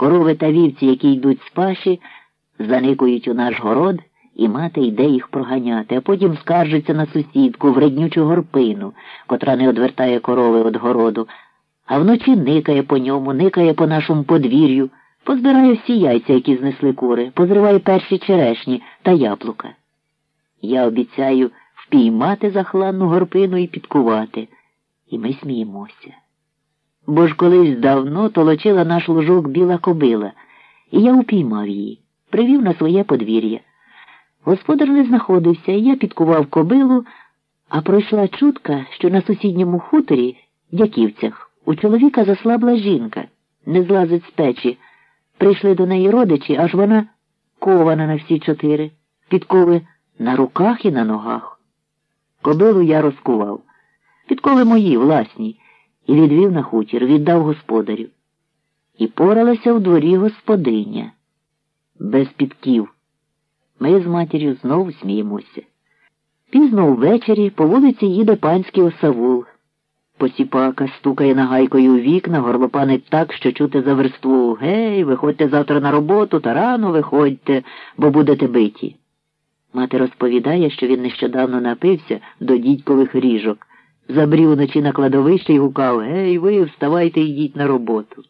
Корови та вівці, які йдуть з паші, заникують у наш город, і мати йде їх проганяти, а потім скаржиться на сусідку, вреднючу горпину, котра не одвертає корови від городу, а вночі никає по ньому, никає по нашому подвір'ю, позбирає всі яйця, які знесли кури, позриває перші черешні та яблука. Я обіцяю впіймати захланну горпину і підкувати, і ми сміємося. Бо ж колись давно толочила наш лужок біла кобила, і я упіймав її, привів на своє подвір'я. Господар не знаходився, і я підкував кобилу, а пройшла чутка, що на сусідньому хуторі, дяківцях, у чоловіка заслабла жінка, не злазить з печі. Прийшли до неї родичі, аж вона кована на всі чотири, підкови на руках і на ногах. Кобилу я розкував. Підкови мої, власні, і відвів на хутір, віддав господарю. І поралася в дворі господиня. Без підків. Ми з матір'ю знову сміємося. Пізно ввечері по вулиці їде панський осавул. Посіпака стукає нагайкою у вікна, горлопанить так, що чути за верству. Гей, виходьте завтра на роботу та рано виходьте, бо будете биті. Мати розповідає, що він нещодавно напився до дідькових ріжок, забрів уночі на кладовище і гукав Гей, ви, вставайте йдіть на роботу.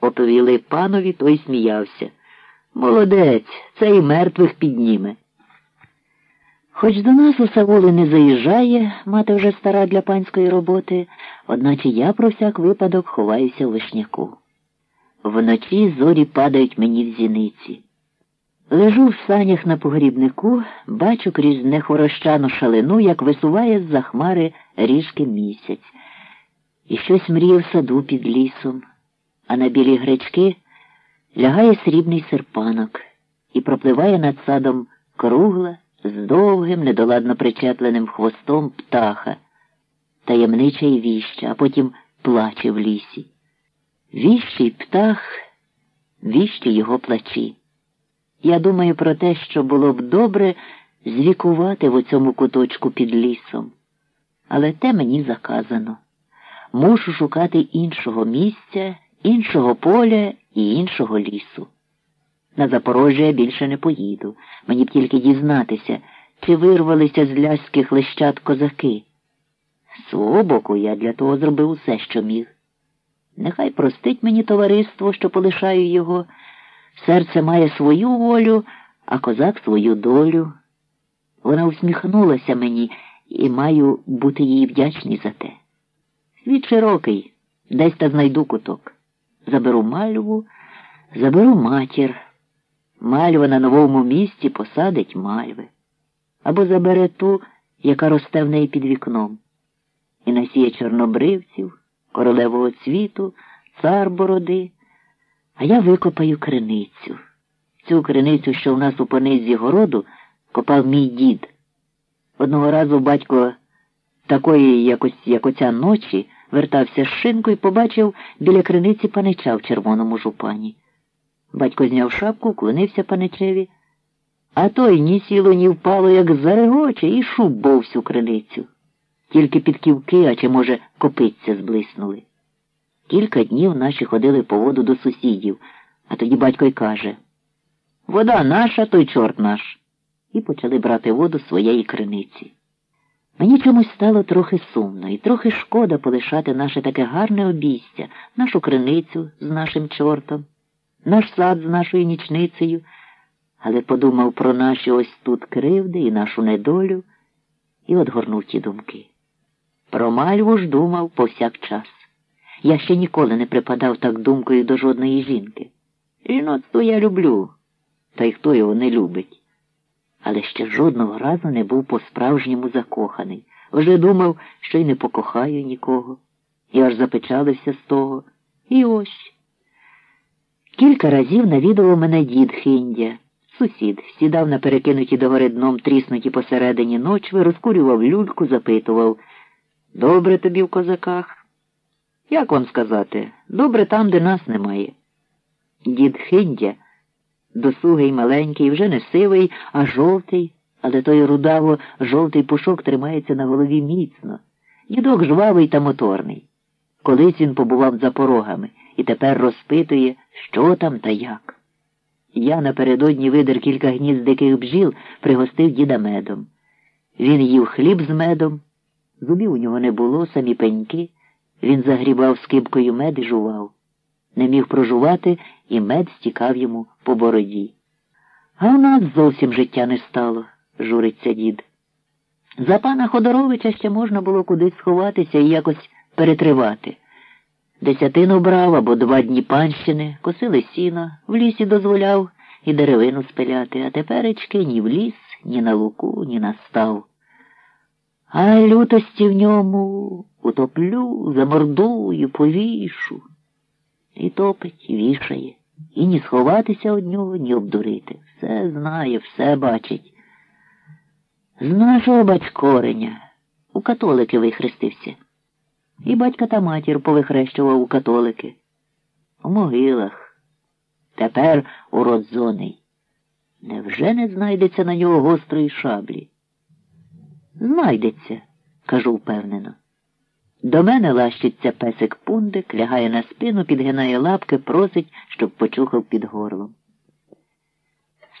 Оповіли панові, той сміявся. Молодець, це і мертвих підніме. Хоч до нас у Саволи не заїжджає, мати вже стара для панської роботи, одначе я про всяк випадок ховаюся в вишняку. Вночі зорі падають мені в зіниці. Лежу в санях на погрібнику, бачу крізь нехворощану шалину, як висуває з-за хмари ріжки місяць, і щось мріє в саду під лісом, а на білі гречки лягає срібний серпанок і пропливає над садом кругла з довгим, недоладно причепленим хвостом птаха, таємнича й віща, а потім плаче в лісі. Віщий птах, віщі його плачі. Я думаю про те, що було б добре звікувати в оцьому куточку під лісом. Але те мені заказано. Мушу шукати іншого місця, іншого поля і іншого лісу. На Запорожжя я більше не поїду. Мені б тільки дізнатися, чи вирвалися з ляських лищат козаки. З свого боку я для того зробив усе, що міг. Нехай простить мені товариство, що полишаю його. Серце має свою волю, а козак свою долю. Вона усміхнулася мені і маю бути їй вдячний за те. Світ широкий, десь та знайду куток. Заберу мальву, заберу матір. Мальва на новому місці посадить мальви. Або забере ту, яка росте в неї під вікном. І насіє чорнобривців, королевого цвіту, цар бороди. А я викопаю криницю. Цю криницю, що в нас у понизі городу, копав мій дід. Одного разу батько такої якось, як оця ночі, вертався з шинкою і побачив біля криниці панича в червоному жупані. Батько зняв шапку, вклонився паничеві, а той ні сіло, ні впало, як зарегоче, і шубов всю криницю. Тільки під ківки, а чи, може, копиться зблиснули. Кілька днів наші ходили по воду до сусідів, а тоді батько й каже Вода наша, той чорт наш. І почали брати воду своєї криниці. Мені чомусь стало трохи сумно і трохи шкода полишати наше таке гарне обійстя, нашу криницю з нашим чортом, наш сад з нашою нічницею, але подумав про наші ось тут кривди і нашу недолю і одгорнув ті думки. Про мальву ж думав повсякчас. Я ще ніколи не припадав так думкою до жодної жінки. Жіноцтво я люблю, та й хто його не любить. Але ще жодного разу не був по-справжньому закоханий. Вже думав, що й не покохаю нікого. І аж запечалився з того. І ось. Кілька разів навідував мене дід Хиндя. Сусід сідав на перекинуті догори дном тріснуті посередині ночви, розкурював люльку, запитував Добре тобі в козаках? Як вам сказати, добре там, де нас немає. Дід Хиндя, досугий маленький, вже не сивий, а жовтий, але той рудаво жовтий пушок тримається на голові міцно. Дідок жвавий та моторний. Колись він побував за порогами і тепер розпитує, що там та як. Я напередодні видер кілька гнізд диких бджіл, пригостив діда медом. Він їв хліб з медом, зубів у нього не було, самі пеньки. Він загрібав скибкою мед і жував. Не міг прожувати, і мед стікав йому по бороді. А у нас зовсім життя не стало, журиться дід. За пана Ходоровича ще можна було кудись сховатися і якось перетривати. Десятину брав або два дні панщини, косили сіно, в лісі дозволяв і деревину спиляти, а теперечки ні в ліс, ні на луку, ні на став. А лютості в ньому утоплю, замордую, повішу. І топить, і вішає, і ні сховатися від нього, ні обдурити. Все знає, все бачить. З нашого батькореня у католики вихрестився. І батька та матір повихрещував у католики. У могилах. Тепер уродзоний. Невже не знайдеться на нього гострої шаблі? Знайдеться, кажу впевнено. До мене лащиться песик пундик, лягає на спину, підгинає лапки, просить, щоб почухав під горлом.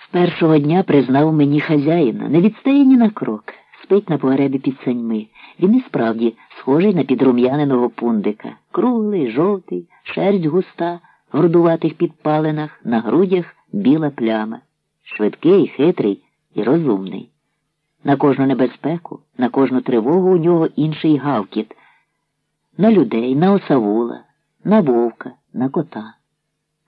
З першого дня признав мені хазяїна, не відстає ні на крок, спить на погребі під саньми. Він і справді схожий на підрум'яненого пундика. Круглий, жовтий, шерсть густа, в грудуватих підпалинах, на грудях біла пляма. Швидкий, хитрий і розумний. На кожну небезпеку, на кожну тривогу у нього інший гавкіт. На людей, на осавула, на вовка, на кота.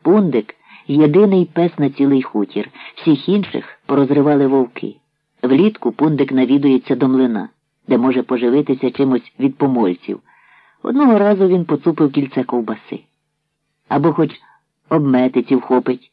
Пундик єдиний пес на цілий хутір, всіх інших порозривали вовки. Влітку пундик навідується до млина, де може поживитися чимось від помольців. Одного разу він поцупив кільце ковбаси. Або хоч обметиці вхопить,